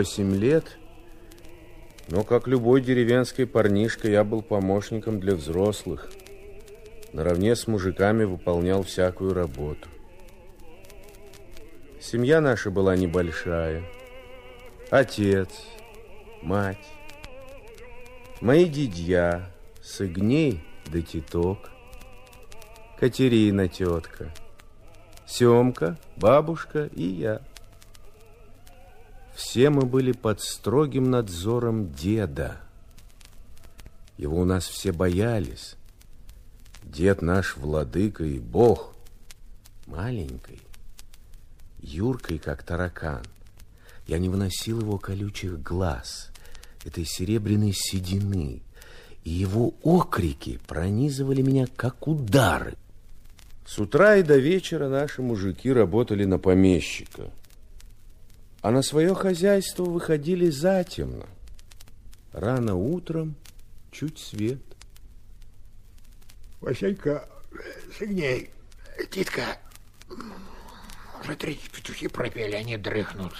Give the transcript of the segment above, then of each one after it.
Восемь лет, но, как любой деревенский парнишка, я был помощником для взрослых. Наравне с мужиками выполнял всякую работу. Семья наша была небольшая. Отец, мать, мои дядья, сыгней да титок, Катерина тетка, Семка, бабушка и я. Все мы были под строгим надзором деда. Его у нас все боялись. Дед наш владыка и бог, маленький, юркой, как таракан. Я не выносил его колючих глаз, этой серебряной седины, и его окрики пронизывали меня, как удары. С утра и до вечера наши мужики работали на помещика, а на свое хозяйство выходили затемно. Рано утром чуть свет. Васенька, согней, Титка, уже третьи петухи пропели, они дрыхнут.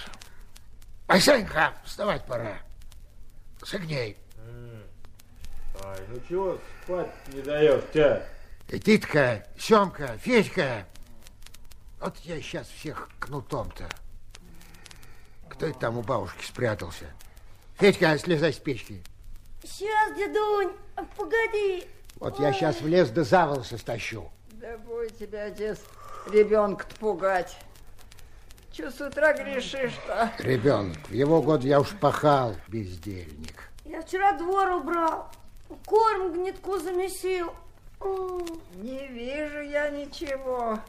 Васенька, вставать пора. Согней. Ай, ну чего спать не даешь, тя? Титка, Семка, Федька. Вот я сейчас всех кнутом-то. Кто это там у бабушки спрятался? Федька, слезай с печки. Сейчас, дедунь, погоди. Вот я сейчас в лес да за волосы стащу. Да бой тебя, отец, ребенка пугать. Че с утра грешишь-то? Ребенок, в его год я уж пахал, бездельник. Я вчера двор убрал, корм гнетку замесил. Не вижу я ничего,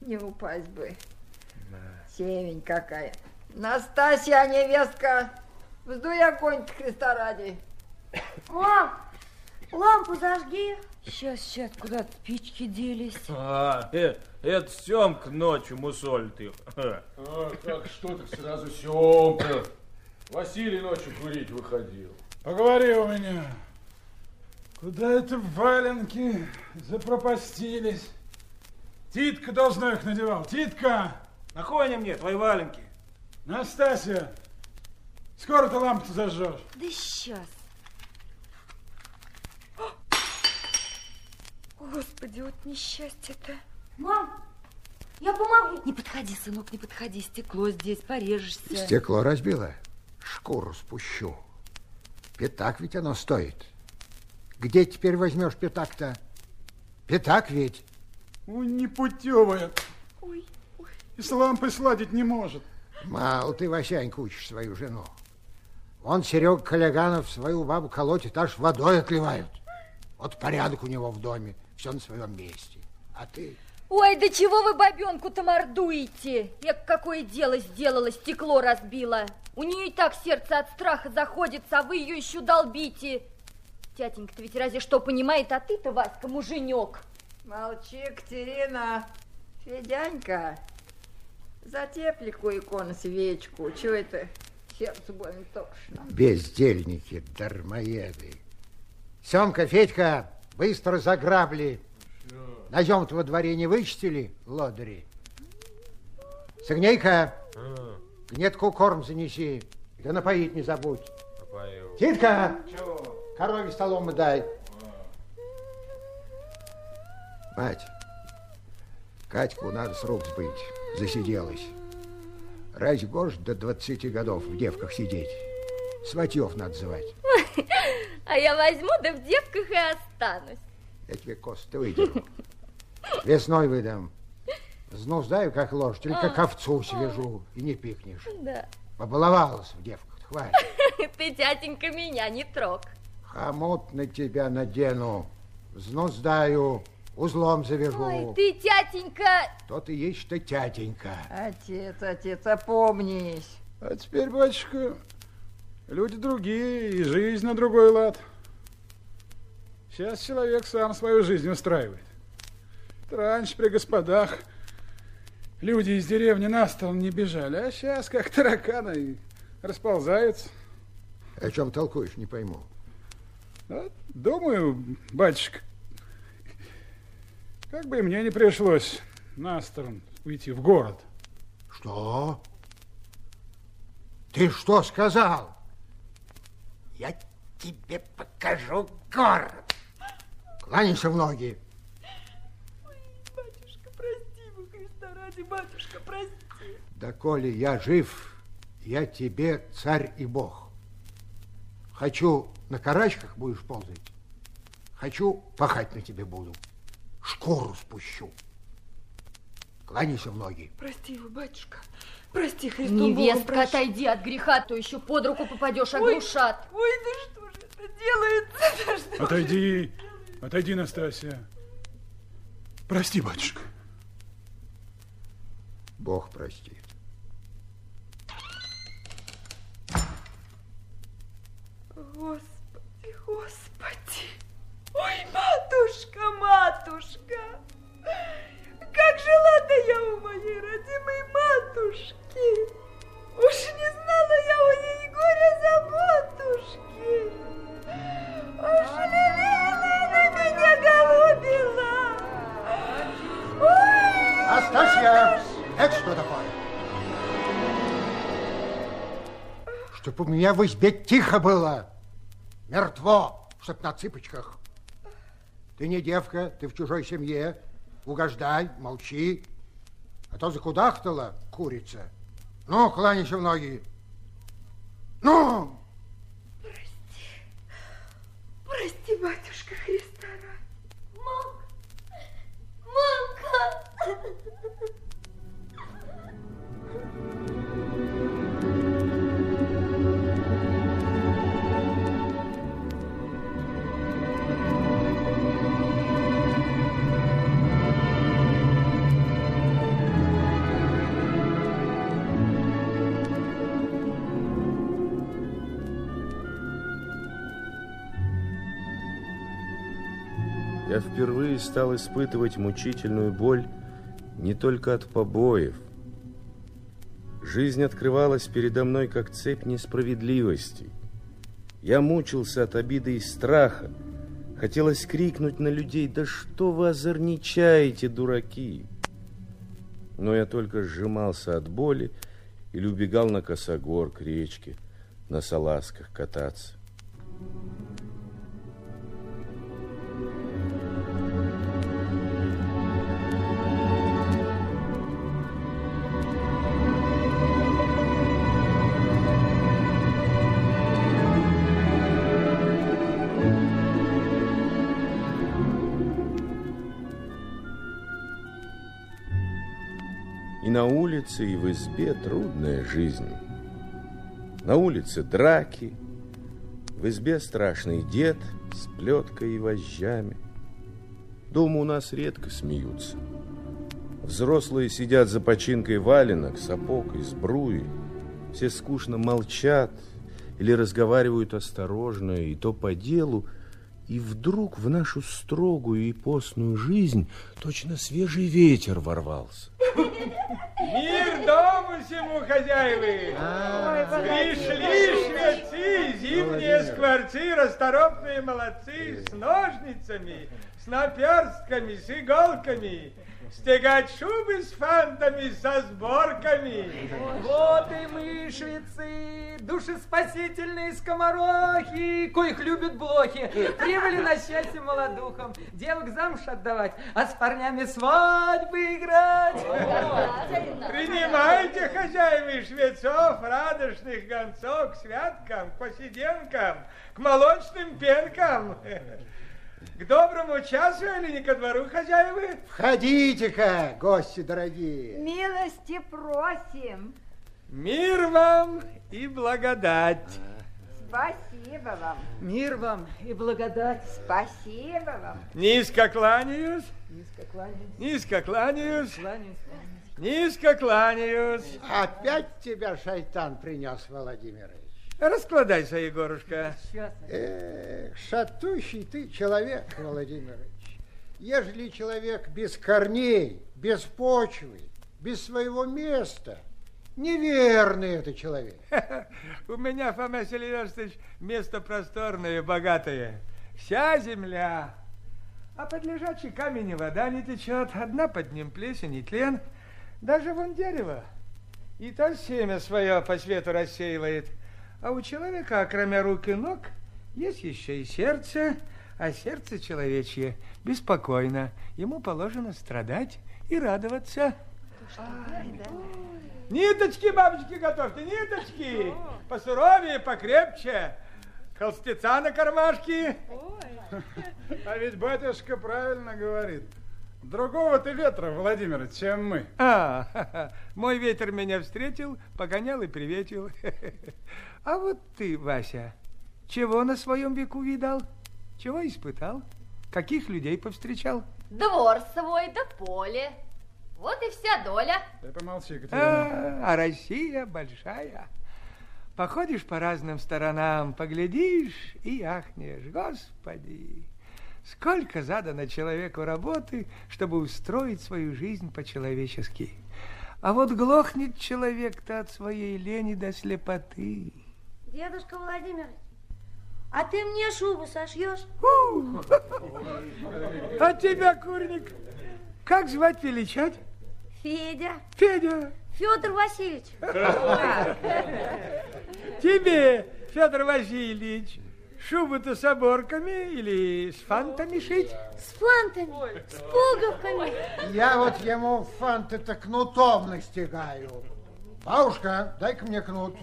не упасть бы. Семень какая. Настасья, невестка, вздуй огонь Христа ради. Мам, лампу зажги. Сейчас, сейчас, куда спички делись? А, э, это Семка ночью мусолит их. А, как что ты сразу Семка? Василий ночью курить выходил. Поговори у меня. Куда это валенки запропастились? Титка должно их надевал. Титка! Нахуй они мне, твои валенки? Настасья, скоро ты лампу зажжешь. Да сейчас. Господи, вот несчастье-то. Мам, я помогу. Не подходи, сынок, не подходи. Стекло здесь, порежешься. Стекло разбило? Шкуру спущу. Пятак ведь оно стоит. Где теперь возьмешь пятак-то? Пятак ведь. Ой, непутевая. Ой, ой. И с лампой сладить не может. Мал ты, Васянька, учишь свою жену. Он, Серега Калиганов, свою бабу колотит, аж водой отливают. Вот порядок у него в доме, все на своем месте. А ты... Ой, да чего вы бабенку-то мордуете? Я какое дело сделала, стекло разбила. У нее и так сердце от страха заходится, а вы ее еще долбите. Тятенька-то ведь разве что понимает, а ты-то, Васька, муженек. Молчи, Катерина. Федянька, затепли-ку икону свечку. Чего это сердцу больно тошно? Бездельники, дармоеды. Семка, Федька, быстро за грабли. Назем-то во дворе не вычистили, лодыри. Согнейка, гнетку корм занеси. Да напоить не забудь. Напою. Титка, корове столом дай. Мать, Катьку надо с рук сбыть, засиделась. Разве гож до 20 годов в девках сидеть? Сватьев надо звать. А я возьму, да в девках и останусь. Я тебе косты выдеру. Весной выдам. Знуздаю, как лошадь, или как овцу свяжу, и не пикнешь. Да. Побаловалась в девках, хватит. Ты, тятенька, меня не трог. Хомут на тебя надену, взнуздаю, узлом завяжу. Ой, ты, тятенька... То ты есть что тятенька. Отец, отец, опомнись. А теперь, батюшка, люди другие, и жизнь на другой лад. Сейчас человек сам свою жизнь устраивает. Раньше при господах люди из деревни на стол не бежали, а сейчас как тараканы и расползаются. О чем толкуешь, не пойму. Вот, думаю, батюшка, как бы и мне не пришлось на сторону уйти в город. Что? Ты что сказал? Я тебе покажу город. Кланяйся в ноги. Ой, батюшка, прости, во Христа ради, батюшка, прости. Да коли я жив, я тебе царь и бог. Хочу на карачках будешь ползать, хочу пахать на тебе буду, шкуру спущу. Кланяйся в ноги. Прости его, батюшка. Прости, Христом Невестка, прошу. отойди от греха, то еще под руку попадешь, оглушат. Ой, да что же это делается? Да Отойди, отойди, Настасья. Прости, батюшка. Бог простит. Господи, меня в избе тихо было. Мертво, чтоб на цыпочках. Ты не девка, ты в чужой семье. Угождай, молчи. А то закудахтала курица. Ну, кланяйся в ноги. Ну! Стал испытывать мучительную боль не только от побоев. Жизнь открывалась передо мной, как цепь несправедливостей. Я мучился от обиды и страха. Хотелось крикнуть на людей, да что вы озорничаете, дураки? Но я только сжимался от боли или убегал на косогор к речке, на салазках кататься. Улице, и в избе трудная жизнь. На улице драки, в избе страшный дед с плеткой и вожжами. Дома у нас редко смеются. Взрослые сидят за починкой валенок, сапог и сбруи. Все скучно молчат или разговаривают осторожно, и то по делу. И вдруг в нашу строгую и постную жизнь точно свежий ветер ворвался. Мир дому всему, хозяевы! Пришли швецы, зимние скворцы, расторопные молодцы, с ножницами, с наперстками, с иголками, стегать шубы с фантами, со сборками. Вот и мы, швецы, душеспасительные скоморохи, коих любят блохи, прибыли на счастье молодухам, девок замуж отдавать, а с парнями свадьбы играть. Принимайте, хозяевы, швецов, радостных гонцов к святкам, к посиденкам, к молочным пенкам. К доброму часу или не ко двору, хозяевы? Входите-ка, гости дорогие. Милости просим. Мир вам и благодать. Спасибо вам. Мир вам и благодать. Спасибо вам. Низко кланяюсь, Низко кланяюсь, низко кланяюсь, кланяюсь. низко кланяюсь. Опять тебя шайтан принес, Владимирович. Раскладайся, Егорушка. Сейчас. Эх, шатущий ты человек, Владимирович. Ежели человек без корней, без почвы, без своего места, неверный это человек. У меня, Фома Селиверстович, место просторное, богатое. Вся земля. А под лежачий камень и вода не течет. Одна под ним плесень и тлен. Даже вон дерево. и то семя свое по свету рассеивает. А у человека, кроме рук и ног, есть еще и сердце, а сердце человечье беспокойно. Ему положено страдать и радоваться. Ниточки, бабочки, готовьте, ниточки. Посуровее, покрепче. Холстеца на кармашке. А ведь батюшка правильно говорит. Другого ты ветра, Владимир, чем мы. А, мой ветер меня встретил, погонял и приветил. А вот ты, Вася, чего на своем веку видал? Чего испытал? Каких людей повстречал? Двор свой да поле. Вот и вся доля. Ты помолчи, Катерина. А, а Россия большая. Походишь по разным сторонам, поглядишь и ахнешь. Господи, сколько задано человеку работы, чтобы устроить свою жизнь по-человечески. А вот глохнет человек-то от своей лени до слепоты. Дедушка Владимир, а ты мне шубу сошьешь? А тебя, курник, как звать величать? Федя. Федя. Федор Васильевич. Тебе, Федор Васильевич, шубу-то с оборками или с фантами шить? С фантами, с пуговками. Я вот ему фанты-то кнутом настигаю. Бабушка, дай-ка мне кнут.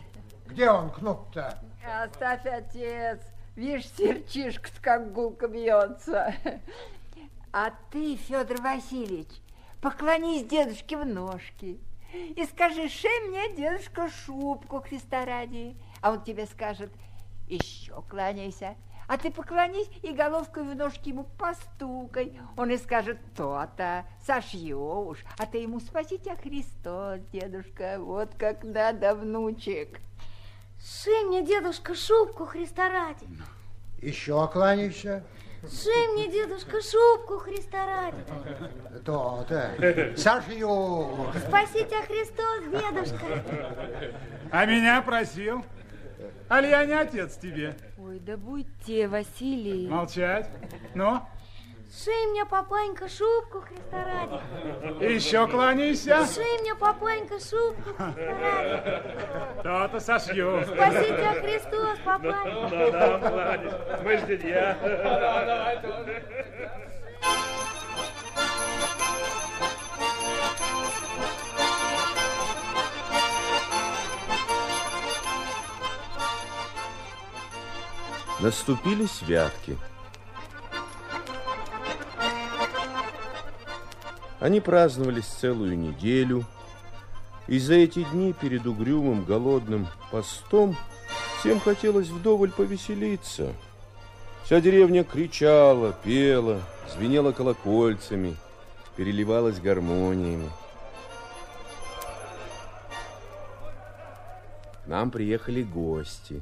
Где он, кнут-то? Оставь, отец. Видишь, серчишка как гулко бьется. А ты, Федор Васильевич, поклонись дедушке в ножки и скажи, шей мне, дедушка, шубку Христа ради. А он тебе скажет, еще кланяйся. А ты поклонись и головкой в ножки ему постукай. Он и скажет, то-то, сошьешь. А ты ему спасите Христос, дедушка, вот как надо, внучек. Шей мне, дедушка, шубку Христа ради. Еще кланяйся. Шей мне, дедушка, шубку Христа ради. То-то. Сошью. Спасите Христос, дедушка. А меня просил. Али я не отец тебе? Ой, да будьте, Василий. Молчать. Ну, Шей мне, папанька, шубку Христа ради. еще кланяйся. Шей мне, папанька, шубку Христа ради. То-то сошью. Спасите Христос, папанька. Мы ж я. Наступили святки. Они праздновались целую неделю, и за эти дни перед угрюмым голодным постом всем хотелось вдоволь повеселиться. Вся деревня кричала, пела, звенела колокольцами, переливалась гармониями. К нам приехали гости.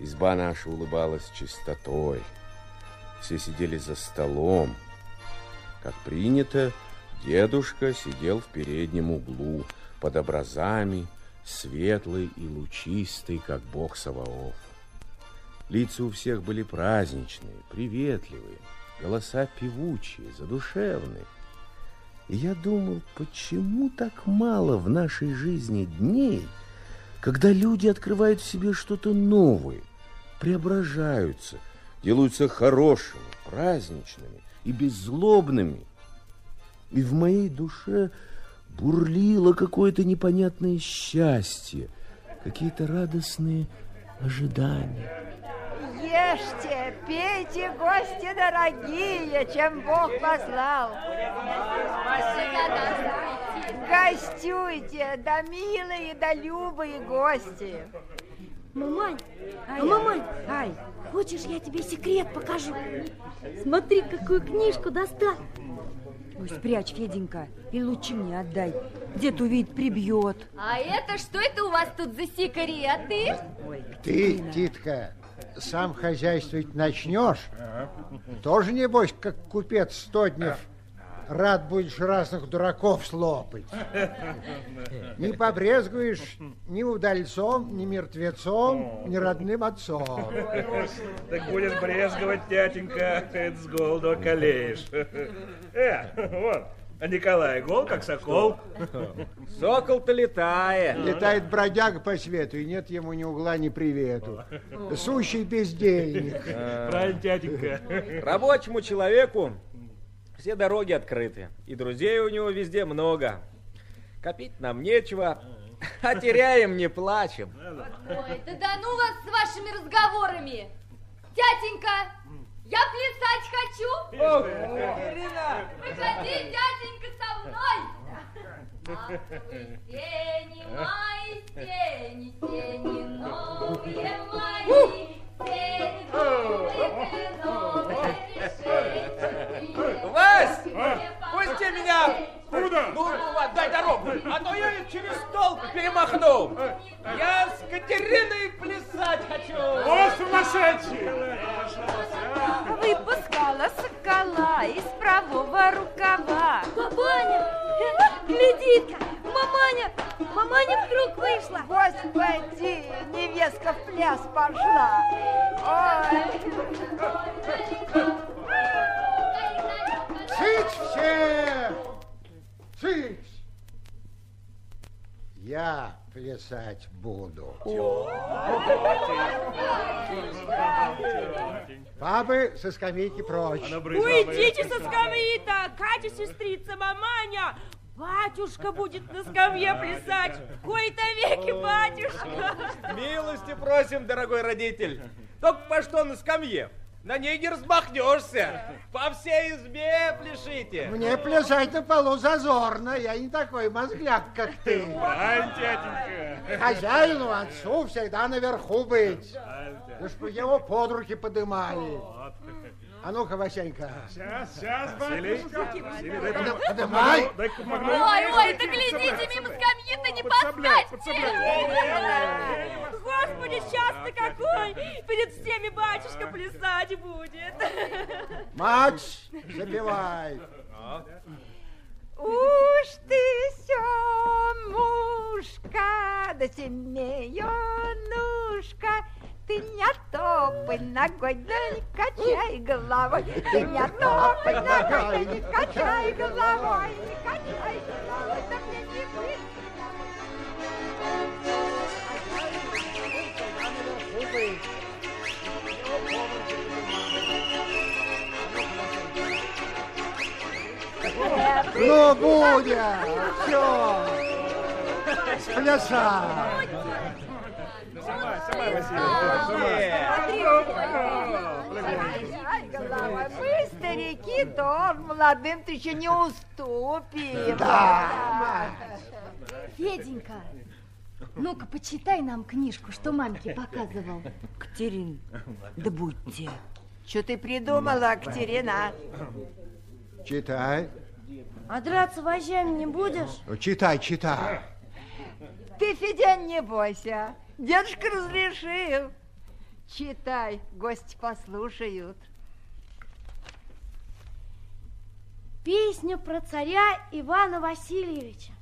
Изба наша улыбалась чистотой. Все сидели за столом. Как принято, дедушка сидел в переднем углу, под образами, светлый и лучистый, как бог Саваоф. Лица у всех были праздничные, приветливые, голоса певучие, задушевные. И я думал, почему так мало в нашей жизни дней, когда люди открывают в себе что-то новое, преображаются, делаются хорошими, праздничными и беззлобными. И в моей душе бурлило какое-то непонятное счастье, какие-то радостные ожидания. Ешьте, пейте, гости дорогие, чем Бог послал. Гостюйте, да милые, да любые гости. Мамань, а мамань, Ай, хочешь, я тебе секрет покажу? Смотри, какую книжку достал. Ой, спрячь, Феденька, и лучше мне отдай. Дед увидит, прибьет. А это что это у вас тут за секреты? Ты, Титка, сам хозяйствовать начнешь, тоже, небось, как купец Стоднев, рад будешь разных дураков слопать. Не побрезгуешь ни удальцом, ни мертвецом, ни родным отцом. Так будешь брезговать, тятенька, это с голоду околеешь. Э, вот, А Николай гол, как сокол. Сокол-то летает. Летает бродяга по свету, и нет ему ни угла, ни привету. Сущий бездельник. Правильно, дяденька. Рабочему человеку все дороги открыты, и друзей у него везде много. Копить нам нечего, а теряем, не плачем. Ой, да да ну вас с вашими разговорами. Тятенька, я плясать хочу. Ох, Ирина. Выходи, тятенька, со мной. Матовые тени мои, тени, тени новые мои, тени новые, новые Вась, пусти меня! Куда? Ну, ну, отдай дорогу, а то я через стол перемахну. Я с Катериной плясать хочу. О, сумасшедший! Выпускала сокола из правого рукава. Бабаня, гляди-ка, маманя, маманя вдруг вышла. Господи, невестка в пляс пошла. Ой. Цыть все! Цыть! Я плясать буду. Бабы со скамейки прочь. Уйдите со скамьи-то, Катя, сестрица, маманя. Батюшка будет на скамье плясать. В кои-то веки, батюшка. Милости просим, дорогой родитель. Только по что на скамье? На ней не размахнешься. По всей избе пляшите. Мне плясать на полу зазорно, я не такой мозгляк, как ты. Правильно, дяденька. Хозяину, отцу всегда наверху быть. Да чтоб его под руки подымали. А ну-ка, Васенька. Сейчас, сейчас, батюшка. Подым- Подымай. Ой, ой, да глядите, мимо скамьи-то не подскочьте. Господи, счастье какой! Перед всеми батюшка плясать будет. Мать, запевай. Уж ты семушка, да семеенушка, ты не топай ногой, да не качай головой, ты не топай ногой, да не качай головой, не качай головой, да мне не быть. Ну, будет. Все. Сплясал. Сама, сама, Василий. Мы старики тоже молодым ты еще не уступим. Да. Феденька, ну-ка, почитай нам книжку, что мамке показывал. Катерин, да будьте. Что ты придумала, Катерина? Читай. А драться вожжами не будешь? Ну, Читай, читай. Ты, Федя, не бойся. Дедушка разрешил. Читай, гости послушают. Песня про царя Ивана Васильевича.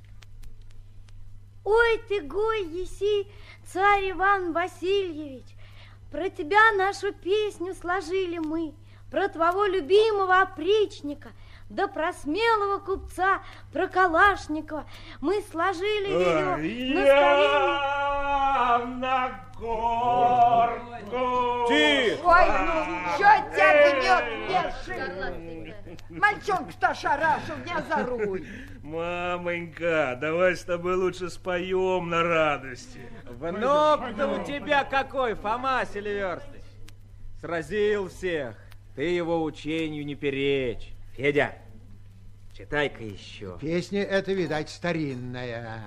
Ой ты, гой, еси, царь Иван Васильевич, про тебя нашу песню сложили мы, про твоего любимого опричника, да про смелого купца, про Калашникова. Мы сложили ее на скамейке. На горку. Тихо! Ой, ну, что тебя гнет, бешеный? Мальчонка-то ошарашил, не озоруй. Мамонька, давай с тобой лучше споем на радости. Внук-то у тебя какой, Фома Селиверстович. Сразил всех. Ты его учению не перечь. Федя, читай-ка еще. Песня эта, видать, старинная.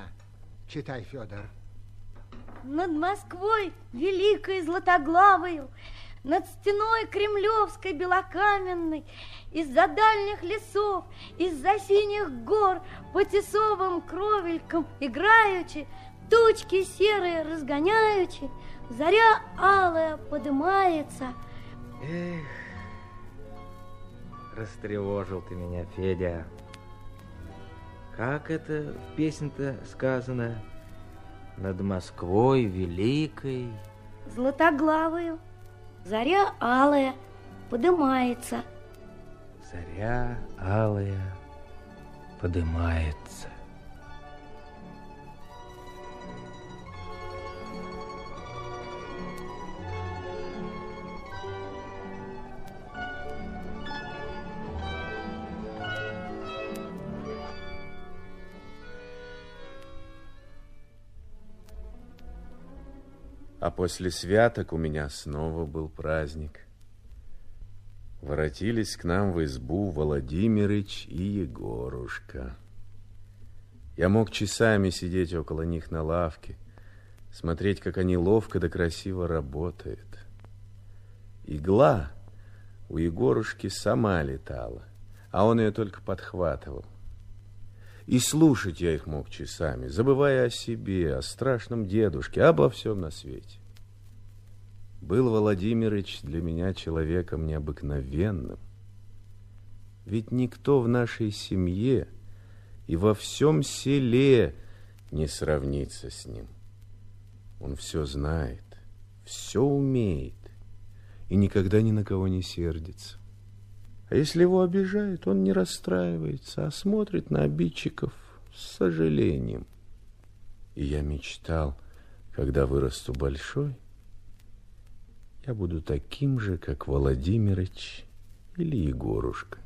Читай, Федор. Над Москвой великой златоглавою, Над стеной кремлевской белокаменной, Из-за дальних лесов, из-за синих гор, По тесовым кровелькам играючи, Тучки серые разгоняючи, Заря алая подымается. Эх, растревожил ты меня, Федя. Как это в песне-то сказано? Над Москвой великой. Златоглавою, заря алая подымается. Заря алая подымается. А после святок у меня снова был праздник. Воротились к нам в избу Владимирыч и Егорушка. Я мог часами сидеть около них на лавке, смотреть, как они ловко да красиво работают. Игла у Егорушки сама летала, а он ее только подхватывал. И слушать я их мог часами, забывая о себе, о страшном дедушке, обо всем на свете. Был Владимирыч для меня человеком необыкновенным. Ведь никто в нашей семье и во всем селе не сравнится с ним. Он все знает, все умеет и никогда ни на кого не сердится. А если его обижают, он не расстраивается, а смотрит на обидчиков с сожалением. И я мечтал, когда вырасту большой, я буду таким же, как Владимирыч или Егорушка.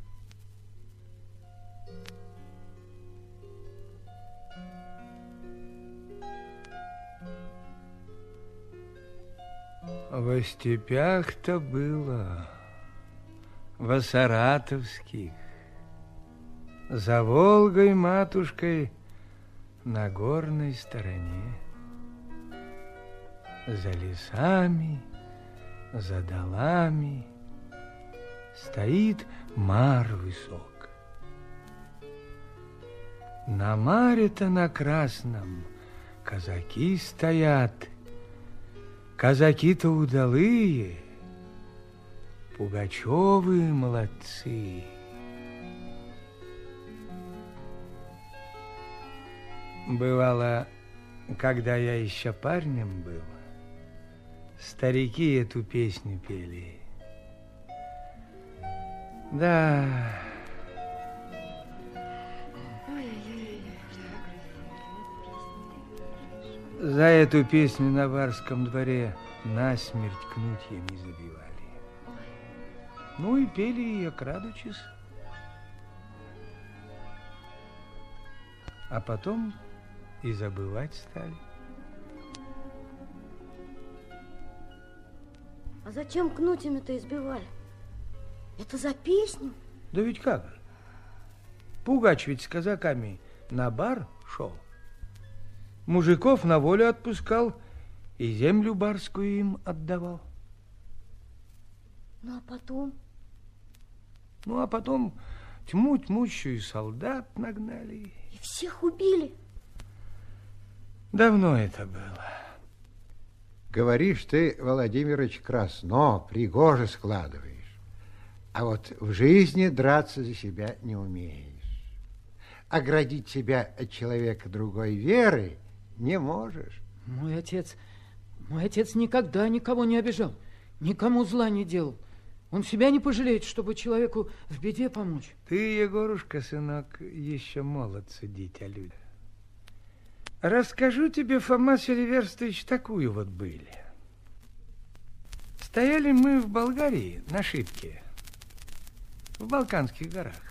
Во степях-то было во Саратовских, за Волгой матушкой на горной стороне, за лесами, за долами стоит мар высок. На маре-то на красном казаки стоят, казаки-то удалые — Пугачевы молодцы. Бывало, когда я еще парнем был, старики эту песню пели. Да. За эту песню на Варском дворе насмерть кнутьями забивали. Ну и пели ее, крадучись. А потом и забывать стали. А зачем кнутями-то избивали? Это за песню? Да ведь как же? Пугач ведь с казаками на бар шел. Мужиков на волю отпускал и землю барскую им отдавал. Ну, а потом... Ну, а потом тьму тьмущую солдат нагнали. И всех убили? Давно это было. Говоришь ты, Владимирович, красно, пригоже складываешь. А вот в жизни драться за себя не умеешь. Оградить себя от человека другой веры не можешь. Мой отец, мой отец никогда никого не обижал, никому зла не делал. Он себя не пожалеет, чтобы человеку в беде помочь. Ты, Егорушка, сынок, еще молод судить о людях. Расскажу тебе, Фома Селиверстович, такую вот были. Стояли мы в Болгарии на шибке, в Балканских горах.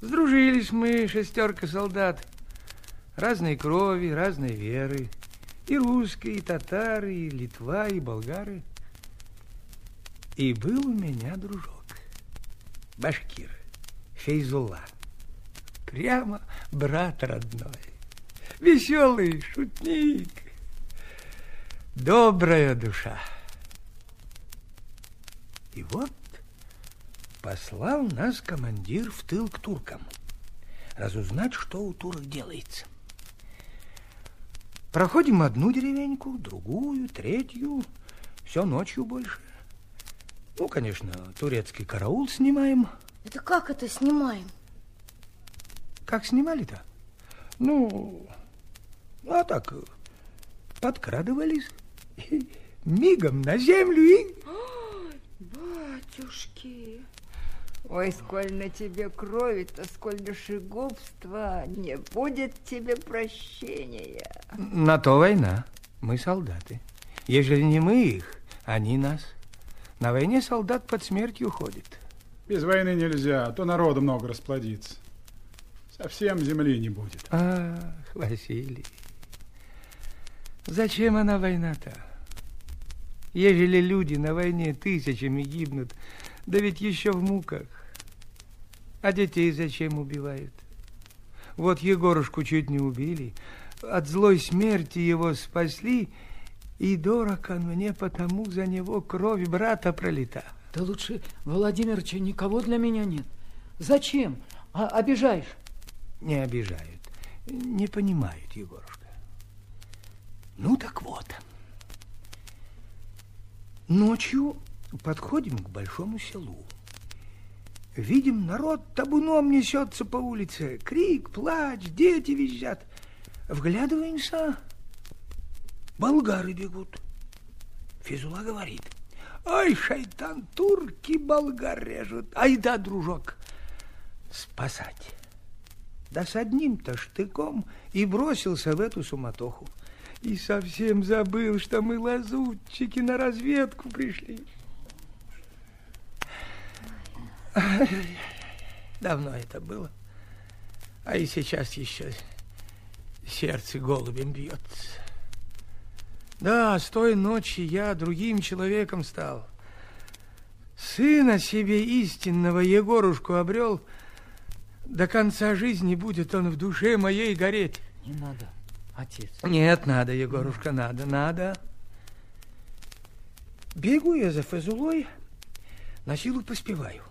Сдружились мы, шестерка солдат, разной крови, разной веры, и русские, и татары, и Литва, и болгары – и был у меня дружок, башкир, Фейзула. Прямо брат родной. Веселый шутник. Добрая душа. И вот послал нас командир в тыл к туркам. Разузнать, что у турок делается. Проходим одну деревеньку, другую, третью. Все ночью больше. Ну, конечно, турецкий караул снимаем. Это как это снимаем? Как снимали-то? Ну, а так, подкрадывались мигом на землю и... Ой, батюшки! Ой, сколь на тебе крови-то, сколь душегубства, не будет тебе прощения. На то война. Мы солдаты. Ежели не мы их, они нас. На войне солдат под смертью ходит. Без войны нельзя, а то народу много расплодится. Совсем земли не будет. Ах, Василий, зачем она война-то? Ежели люди на войне тысячами гибнут, да ведь еще в муках. А детей зачем убивают? Вот Егорушку чуть не убили, от злой смерти его спасли, и дорог он мне, потому за него кровь брата пролита. Да лучше, Владимирча, никого для меня нет. Зачем? А, обижаешь? Не обижают, не понимают, Егорушка. Ну так вот. Ночью подходим к большому селу. Видим, народ табуном несется по улице. Крик, плач, дети визжат. Вглядываемся, болгары бегут. Физула говорит, ай, шайтан, турки болгар режут. Ай да, дружок, спасать. Да с одним-то штыком и бросился в эту суматоху. И совсем забыл, что мы лазутчики на разведку пришли. Давно это было. А и сейчас еще сердце голубем бьется. Да, с той ночи я другим человеком стал. Сына себе истинного Егорушку обрел. До конца жизни будет он в душе моей гореть. Не надо, отец. Нет, надо, Егорушка, надо, надо. Бегу я за Фазулой, на силу поспеваю.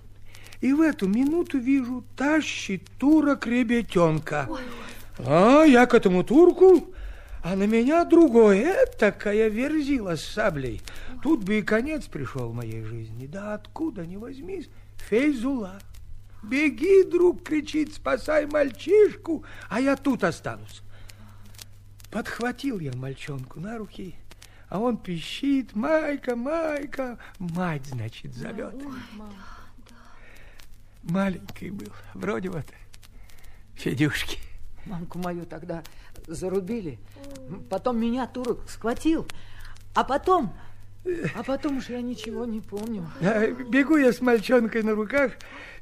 И в эту минуту вижу, тащит турок ребятенка. А я к этому турку, а на меня другое, такая верзила с саблей. Тут бы и конец пришел моей жизни. Да откуда ни возьмись, Фейзула. Беги, друг, кричит, спасай мальчишку, а я тут останусь. Подхватил я мальчонку на руки, а он пищит, Майка, Майка, мать, значит, зовет. Ой, Маленький был, вроде вот Федюшки. Мамку мою тогда зарубили, потом меня турок схватил, а потом а потом уж я ничего не помню. А, бегу я с мальчонкой на руках,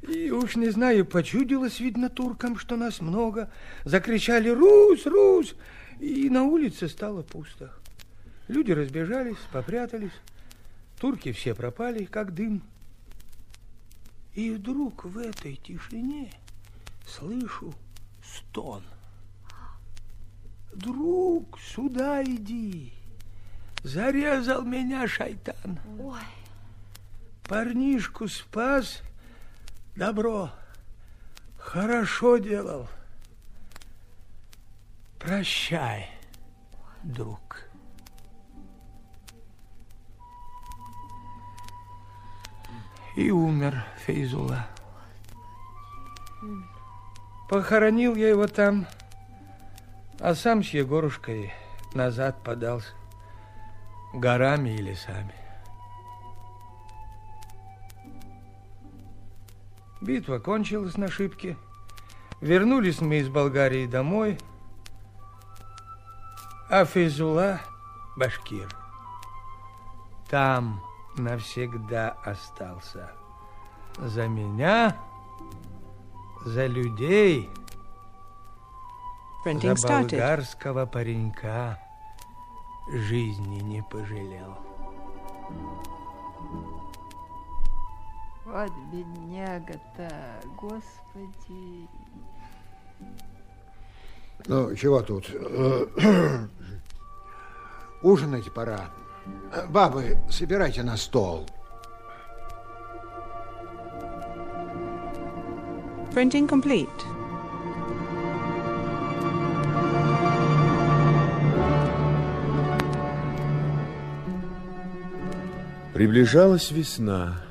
и уж не знаю, почудилось, видно, туркам, что нас много. Закричали «Рус! Рус!» и на улице стало пусто. Люди разбежались, попрятались. Турки все пропали, как дым. И вдруг в этой тишине слышу стон. Друг, сюда иди. Зарезал меня шайтан. Ой. Парнишку спас, добро, хорошо делал. Прощай, друг. И умер Фейзула. Похоронил я его там, а сам с Егорушкой назад подался горами и лесами. Битва кончилась на шибке. Вернулись мы из Болгарии домой. А Фейзула – башкир. Там навсегда остался. За меня, за людей, Printing за болгарского started. паренька – жизни не пожалел. Вот бедняга-то, господи. Ну, чего тут? Ужинать пора. Бабы, собирайте на стол. Printing complete. Приближалась весна.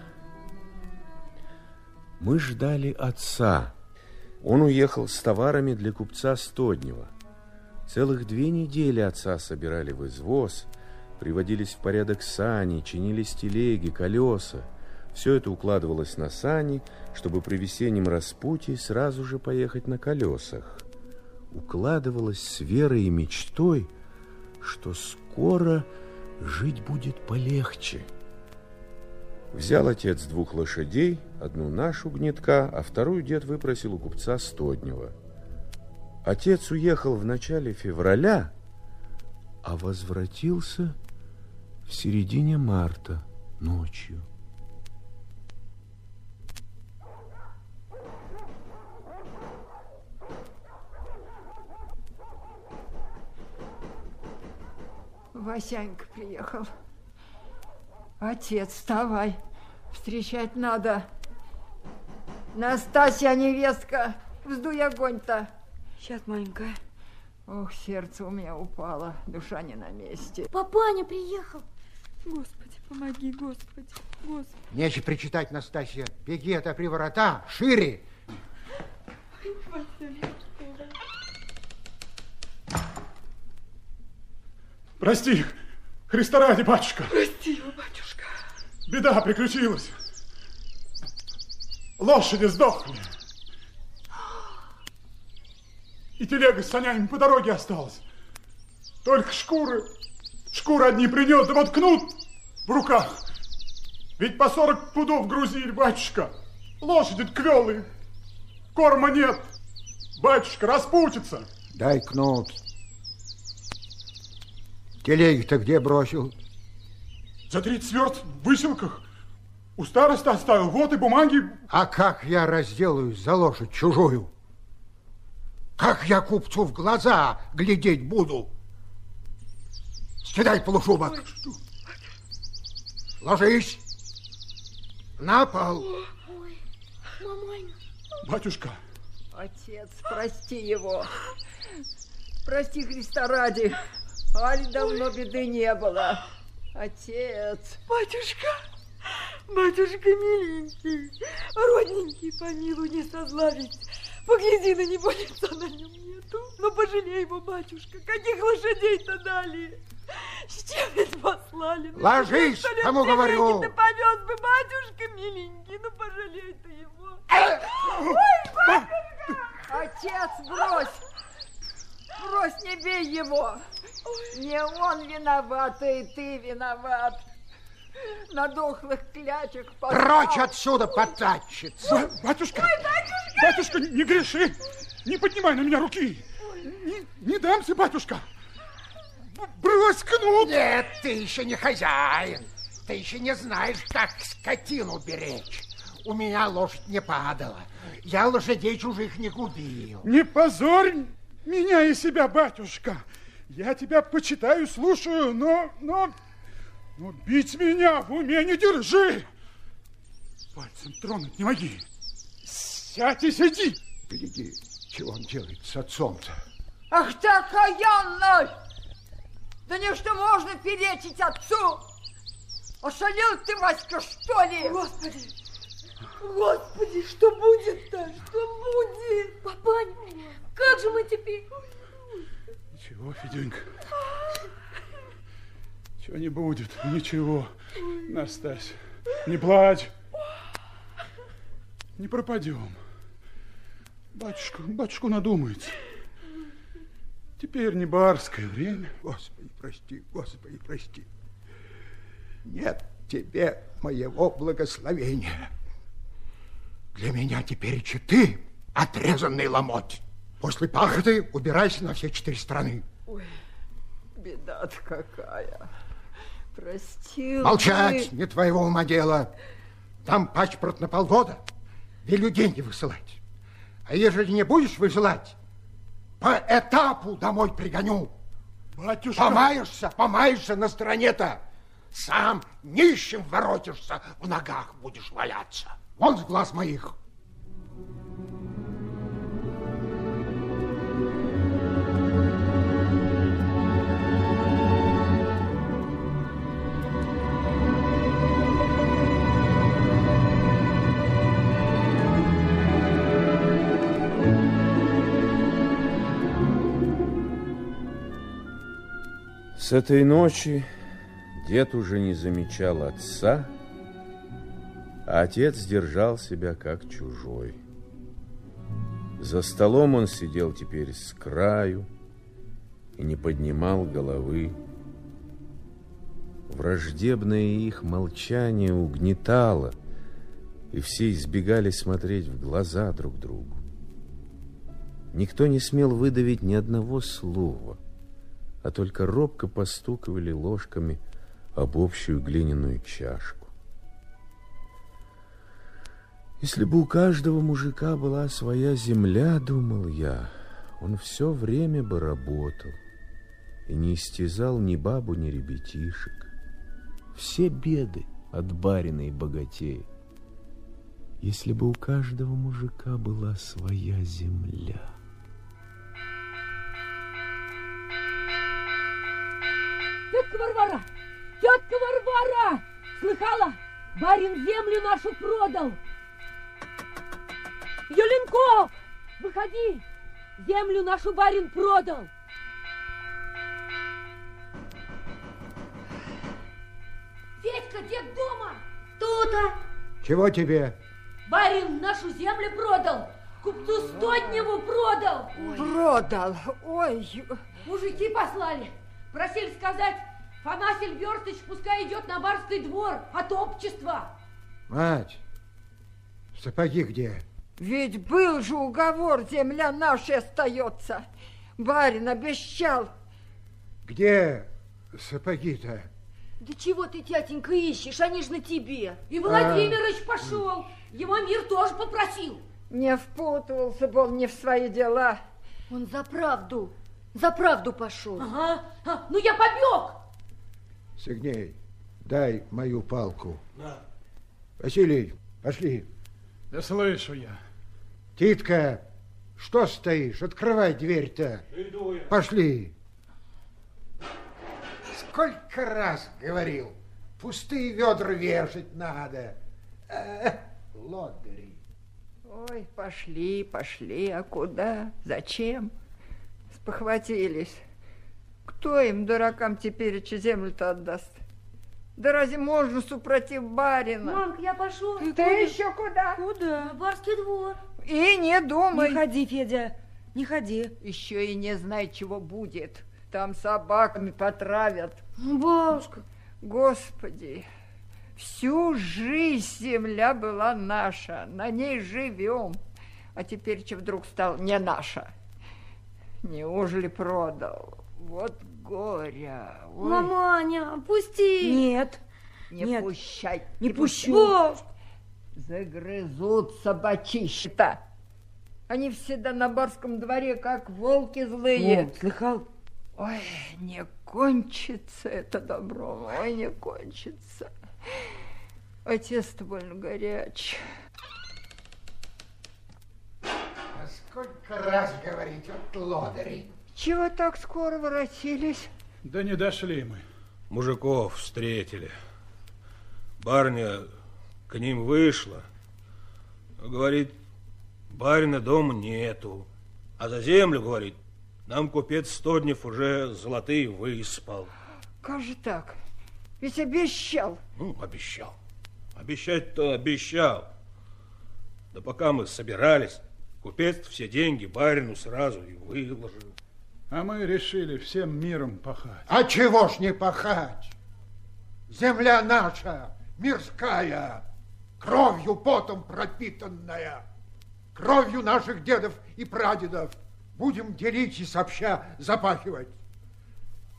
Мы ждали отца. Он уехал с товарами для купца Стоднева. Целых две недели отца собирали в извоз, приводились в порядок сани, чинились телеги, колеса. Все это укладывалось на сани, чтобы при весеннем распутье сразу же поехать на колесах. Укладывалось с верой и мечтой, что скоро жить будет полегче. Взял отец двух лошадей, одну нашу гнетка, а вторую дед выпросил у купца Стоднева. Отец уехал в начале февраля, а возвратился в середине марта ночью. Васянька приехал. Отец, вставай. Встречать надо. Настасья, невестка, вздуй огонь-то. Сейчас, маленькая. Ох, сердце у меня упало, душа не на месте. Папаня приехал. Господи, помоги, Господи, Господи. Нечего причитать, Настасья. Беги, отопри ворота, шире. Прости, Христа ради, батюшка. Прости его, батюшка. Беда приключилась. Лошади сдохли. И телега с санями по дороге осталась. Только шкуры, шкуры одни принес, да вот кнут в руках. Ведь по сорок пудов грузили, батюшка. Лошади квелые, корма нет. Батюшка, распутится. Дай кнут. Телеги-то где бросил? За 30 верст в выселках. У староста оставил. Вот и бумаги. А как я разделаюсь за лошадь чужую? Как я купцу в глаза глядеть буду? Скидай полушубок. Ложись. На пол. Ой, мамань. Батюшка. Отец, прости его. Прости Христа ради. Аль давно беды не было. Отец. Батюшка, батюшка миленький, родненький, помилуй, не сославить. Погляди на него, лица на нем нету. Ну, пожалей его, батюшка, каких лошадей-то дали. С чем ведь послали? Ну, Ложись, что кому говорю. Ты повез бы, батюшка миленький, ну, пожалей ты его. Ой, батюшка! Отец, брось! Брось, не бей его! Не он виноват, и ты виноват. На дохлых клячек попал. Прочь отсюда, потачится. Ба- батюшка, батюшка, не греши. Не поднимай на меня руки. Не, не дамся, батюшка. Брось кнут. Нет, ты еще не хозяин. Ты еще не знаешь, как скотину беречь. У меня лошадь не падала. Я лошадей чужих не губил. Не позорь меня и себя, батюшка. Я тебя почитаю, слушаю, но, но, но бить меня в уме не держи. Пальцем тронуть не моги. Сядь и сиди. Гляди, чего он делает с отцом-то. Ах ты окаянный! Да не что можно перечить отцу? Ошалел ты, Васька, что ли? Господи, Господи, что будет-то? Что будет? Папаня, как же мы теперь? Ничего, Феденька. Чего не будет, ничего. Настасья, не плачь. Не пропадем. Батюшка, батюшку надумается. Теперь не барское время. Господи, прости, Господи, прости. Нет тебе моего благословения. Для меня теперь ты отрезанный ломоть. После пахоты убирайся на все четыре стороны. Ой, беда-то какая. Прости. Молчать, не твоего ума дело. Там пачпорт на полгода. Велю деньги высылать. А ежели не будешь высылать, по этапу домой пригоню. Батюшка... Помаешься, помаешься на стороне-то. Сам нищим воротишься, в ногах будешь валяться. Вон с глаз моих. С этой ночи дед уже не замечал отца, а отец держал себя как чужой. За столом он сидел теперь с краю и не поднимал головы. Враждебное их молчание угнетало, и все избегали смотреть в глаза друг другу. Никто не смел выдавить ни одного слова, а только робко постуковали ложками об общую глиняную чашку. Если бы у каждого мужика была своя земля, думал я, он все время бы работал и не истязал ни бабу, ни ребятишек. Все беды от барина и богатея. Если бы у каждого мужика была своя земля. Тетка Варвара! Тетка Варвара! Слыхала? Барин землю нашу продал! Юленков, выходи! Землю нашу барин продал! Федька, дед дома? Тута! Чего тебе? Барин нашу землю продал! Купцу Стотневу продал! Продал? Ой! Мужики послали! Просили сказать, Фома Сильверстыч пускай идет на барский двор от общества. Мать, сапоги где? Ведь был же уговор, земля наша остается. Барин обещал. Где сапоги-то? Да чего ты, тятенька, ищешь? Они ж на тебе. И Владимирович а... пошел. Его мир тоже попросил. Не впутывался бы он не в свои дела. Он за правду, за правду пошел. Ага, а, ну я побег. Сигней, дай мою палку. Да. Василий, пошли. Да слышу я. Титка, что стоишь? Открывай дверь-то. Иду я. Пошли. Сколько раз говорил, пустые ведра вешать надо. Э, лодыри. Ой, пошли, пошли, а куда? Зачем? Спохватились. Кто им, дуракам, теперь землю-то отдаст? Да разве можно супротив барина? Мамка, я пошел. Ты, Ты еще куда? Куда? На барский двор. И не думай. Не ходи, Федя, не ходи. Еще и не знай, чего будет. Там собаками потравят. Бабушка. Господи, всю жизнь земля была наша, на ней живем. А теперь че вдруг стал не наша? Неужели продал? Вот горя. Ой. Маманя, пусти. Нет. Не Нет. пущай. Не, не пущу. Бабушка. Загрызут собачища-то. Они всегда на барском дворе, как волки злые. О, слыхал? Ой, не кончится это добро, ой, не кончится. Отец-то больно горяч. А сколько раз говорить, вот лодыри. Чего так скоро воротились? Да не дошли мы. Мужиков встретили. Барня к ним вышла. Говорит, барина дома нету. А за землю, говорит, нам купец Стоднев уже золотые выспал. Как же так? Ведь обещал. Ну, обещал. Обещать-то обещал. Да пока мы собирались, купец все деньги барину сразу и выложил. А мы решили всем миром пахать. А чего ж не пахать? Земля наша, мирская, кровью, потом пропитанная, кровью наших дедов и прадедов. Будем делить и сообща запахивать.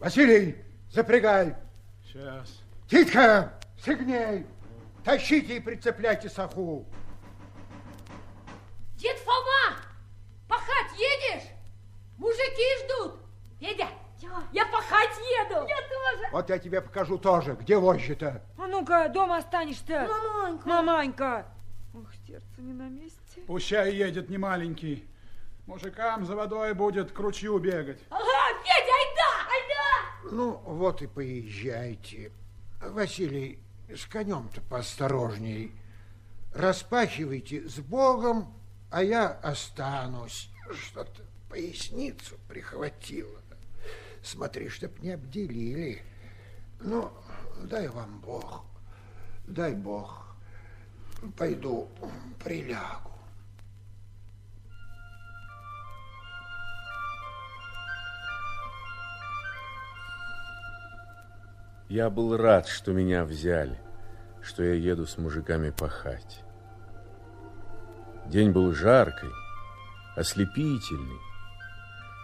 Василий, запрягай. Сейчас. Титка, сигней, тащите и прицепляйте саху. Дед Фома, пахать едешь? Мужики ждут. Федя, Чего? я пахать еду. Я тоже. Вот я тебе покажу тоже, где вожжи-то. А ну-ка, дома останешься. Маманька. Маманька. Ох, сердце не на месте. Пущай едет не маленький. Мужикам за водой будет к ручью бегать. Ага, Федя, айда, айда. Ну, вот и поезжайте. Василий, с конем-то поосторожней. Распахивайте с Богом, а я останусь. Что-то поясницу прихватило. Смотри, чтоб не обделили. Ну, дай вам Бог, дай Бог. пойду прилягу. Я был рад, что меня взяли, что я еду с мужиками пахать. День был жаркий, ослепительный,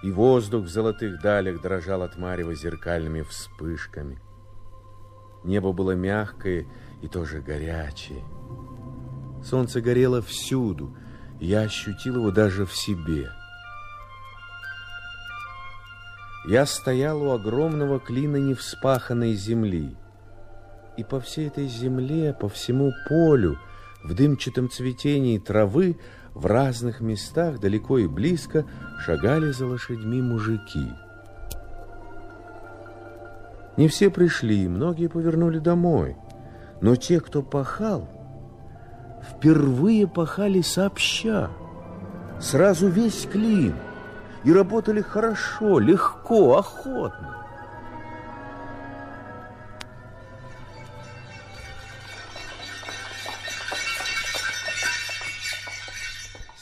и воздух в золотых далях дрожал от марева зеркальными вспышками. Небо было мягкое и тоже горячее. Солнце горело всюду, я ощутил его даже в себе. Я стоял у огромного клина невспаханной земли, и по всей этой земле, по всему полю, в дымчатом цветении травы, в разных местах, далеко и близко, шагали за лошадьми мужики. Не все пришли, многие повернули домой, но те, кто пахал, впервые пахали сообща, сразу весь клин, и работали хорошо, легко, охотно.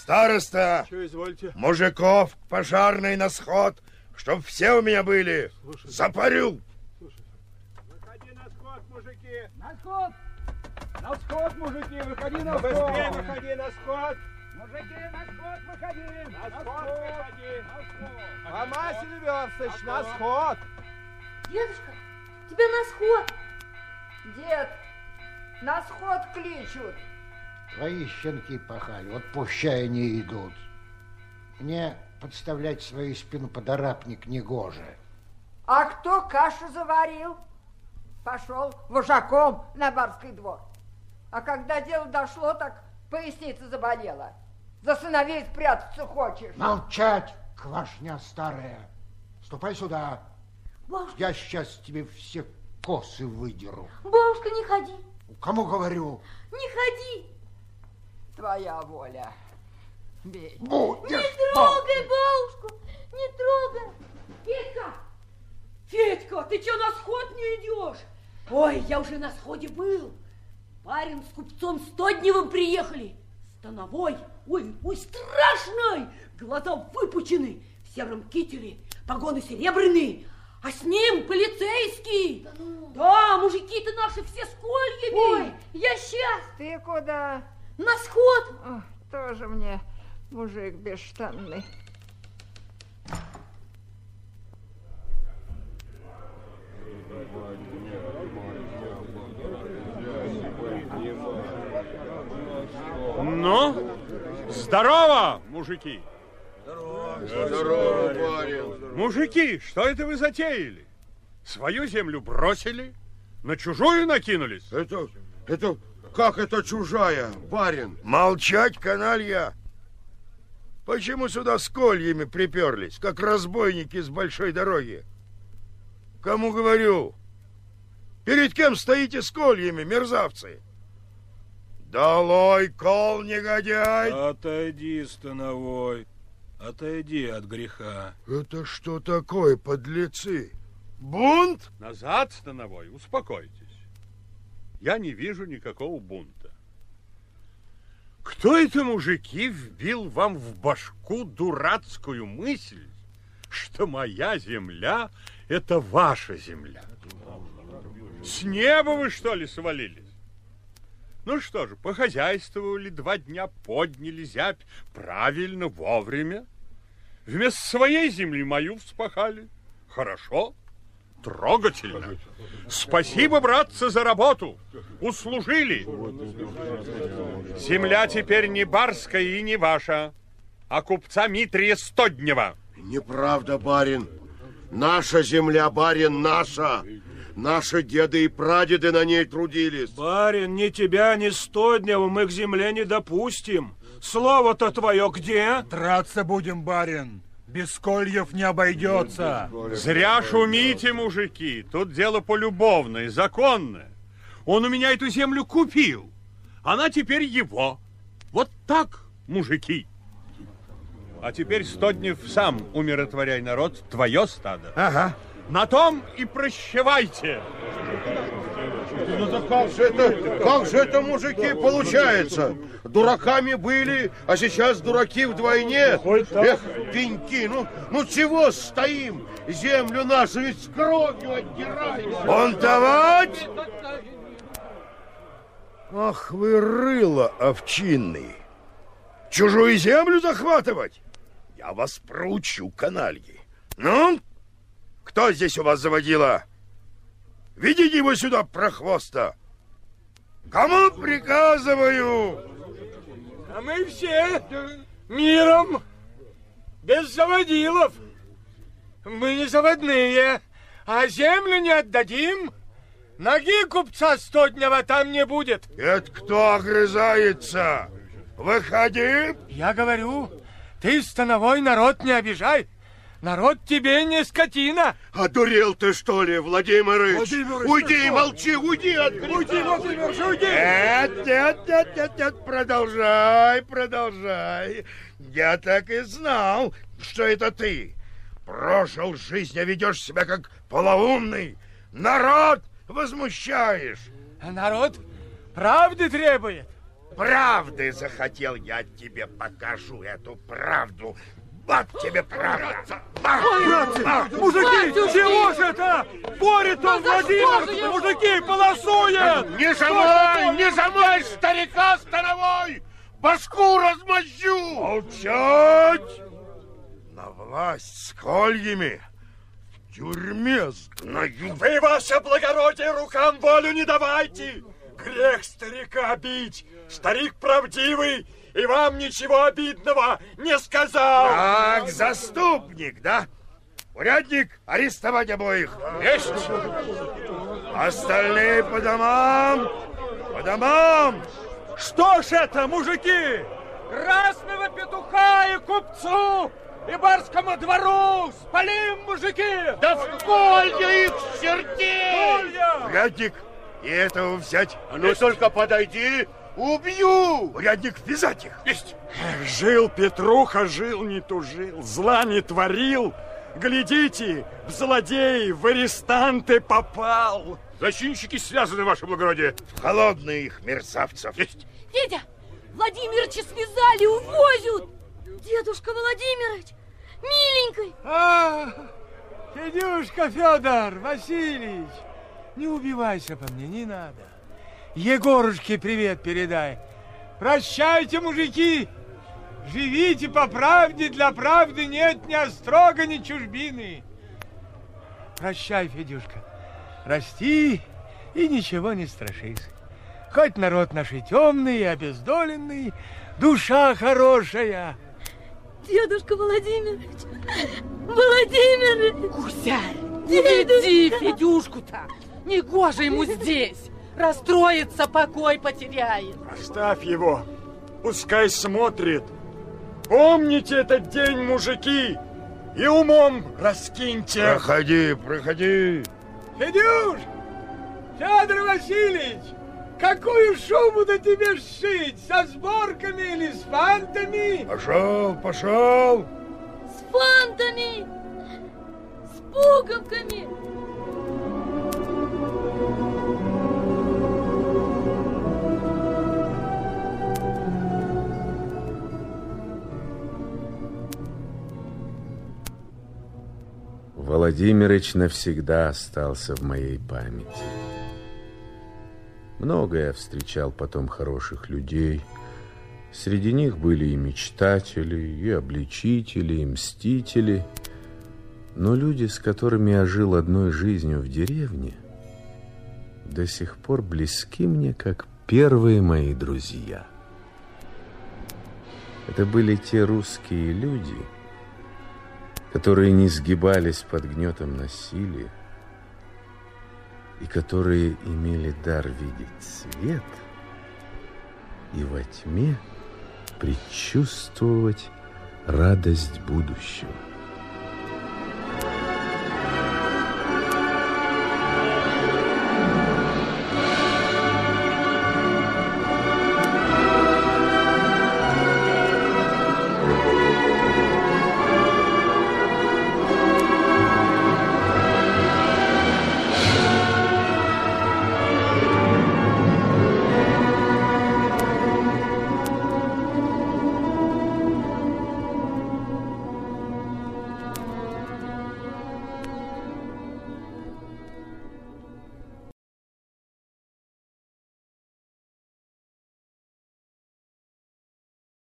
Староста, Что извольте? мужиков к пожарной на сход, чтоб все у меня были. Запарю. На сход! На сход, мужики, выходи на сход! быстрее выходи на сход! Мужики, на сход выходи! На сход выходи! Фома Селиверстович, на сход! Дедушка, тебя на сход. Дед, на сход кличут. Твои щенки пахали, вот пущай они идут. Мне подставлять свою спину под арапник негоже. А кто кашу заварил? Пошел вожаком на барский двор. А когда дело дошло, так поясница заболела. За сыновей спрятаться хочешь. Молчать, квашня старая. Ступай сюда. Бабушка, Я сейчас тебе все косы выдеру. бабушка, не ходи, Кому говорю? не ходи. Твоя воля. Бей. Будешь Не трогай бабушку, не трогай. Федька! Федька, ты что, на сход не идешь? Ой, я уже на сходе был. Барин с купцом Стодневым приехали. Становой, ой, ой, страшный, глаза выпучены, в сером кителе, погоны серебряные, а с ним полицейский. Да, мужики-то наши все с кольями. Ой, я сейчас Ты куда? На сход. Ох, тоже мне мужик бесштанный. Ну, здорово, мужики! Здорово, барин. Мужики, что это вы затеяли? Свою землю бросили, на чужую накинулись? Это, это, как это чужая, барин? Молчать, каналья. Почему сюда с кольями приперлись, как разбойники с большой дороги? Кому говорю? Перед кем стоите с кольями, мерзавцы? Долой кол, негодяй! Отойди, становой. Отойди от греха. Это что такое, подлецы? Бунт? Назад, становой, успокойтесь. Я не вижу никакого бунта. Кто это, мужики, вбил вам в башку дурацкую мысль, что моя земля — это ваша земля? С неба вы, что ли, свалились? Ну что же, похозяйствовали два дня, подняли зябь правильно, вовремя. Вместо своей земли мою вспахали. Хорошо, трогательно. Спасибо, братцы, за работу. Услужили. Земля теперь не барская и не ваша, а купца Митрия Стоднева. Неправда, барин. Наша земля, барин, наша. Наши деды и прадеды на ней трудились. Барин, ни тебя, ни Стоднева мы к земле не допустим. Слово-то твое где? Драться будем, барин. Без кольев не обойдется. Зря шумите, мужики. Тут дело полюбовное, законное. Он у меня эту землю купил. Она теперь его. Вот так, мужики. А теперь, Стоднев, сам умиротворяй народ, твое стадо. Ага. На том и прощавайте. Ну так как же это, как же это, мужики, получается? Дураками были, а сейчас дураки вдвойне. Эх, пеньки, ну, ну чего стоим? Землю нашу ведь с кровью отдираем. Бунтовать? Ах вы рыло овчинный! Чужую землю захватывать? Я вас проучу, канальи. Ну, кто здесь у вас заводила? Ведите его сюда, прохвоста. Кому приказываю? А мы все миром, без заводилов. Мы не заводные, а землю не отдадим. Ноги купца стоднего там не будет. Это кто огрызается? Выходи. Я говорю, ты становой народ не обижай. Народ тебе не скотина. Одурел ты, что ли, Владимирыч? Владимирыч, уйди, ты молчи, уйди от греха. Уйди, Владимирыч, уйди. Нет, нет, нет, нет, нет, продолжай, продолжай. Я так и знал, что это ты. Прожил жизнь, а ведешь себя как полоумный. Народ возмущаешь. А народ правды требует. Правды захотел, я тебе покажу эту правду. Вот тебе правда. Братцы, мужики, чего же это? Борет он Владимир, мужики, полосует! Не замай, не замай старика становой! Башку размозжу! Молчать! На власть с кольями в тюрьме сгною. Вы, ваше благородие, рукам волю не давайте! Грех старика бить! Старик правдивый, и вам ничего обидного не сказал! Так, заступник, да? Урядник, арестовать обоих. Есть! Остальные по домам! По домам! Что ж это, мужики? Красного петуха и купцу, и барскому двору спалим, мужики! Да в колья их чертей! Колья! Урядник, и этого взять. А ну только подойди, убью! Урядник, вязать их. Есть! Эх, жил Петруха, жил не тужил, зла не творил. Глядите, в злодеи, в арестанты попал. Зачинщики связаны, ваше благородие. В холодные их мерзавцев. Есть! Федя, Владимирыча связали, увозят. Дедушка Владимирович, миленький. А, Федюшка Федор Васильевич, не убивайся по мне, не надо. Егорушке привет передай. Прощайте, мужики. Живите по правде, для правды нет ни острога, ни чужбины. Прощай, Федюшка. Расти и ничего не страшись. Хоть народ наш и темный, и обездоленный, душа хорошая. Дедушка Владимирович, Владимирович. Гусярь, не веди Федюшку-то. Негоже ему здесь. Расстроится, покой потеряет. Оставь его, пускай смотрит. Помните этот день, мужики, и умом раскиньте. Проходи, проходи. Федюш, Федор Васильевич, какую шубу-то тебе сшить? Со сборками или с фантами? Пошел, пошел. С фантами, с пуговками. Владимирыч навсегда остался в моей памяти. Много я встречал потом хороших людей. Среди них были и мечтатели, и обличители, и мстители. Но люди, с которыми я жил одной жизнью в деревне, до сих пор близки мне, как первые мои друзья. Это были те русские люди, которые не сгибались под гнетом насилия и которые имели дар видеть свет и во тьме предчувствовать радость будущего.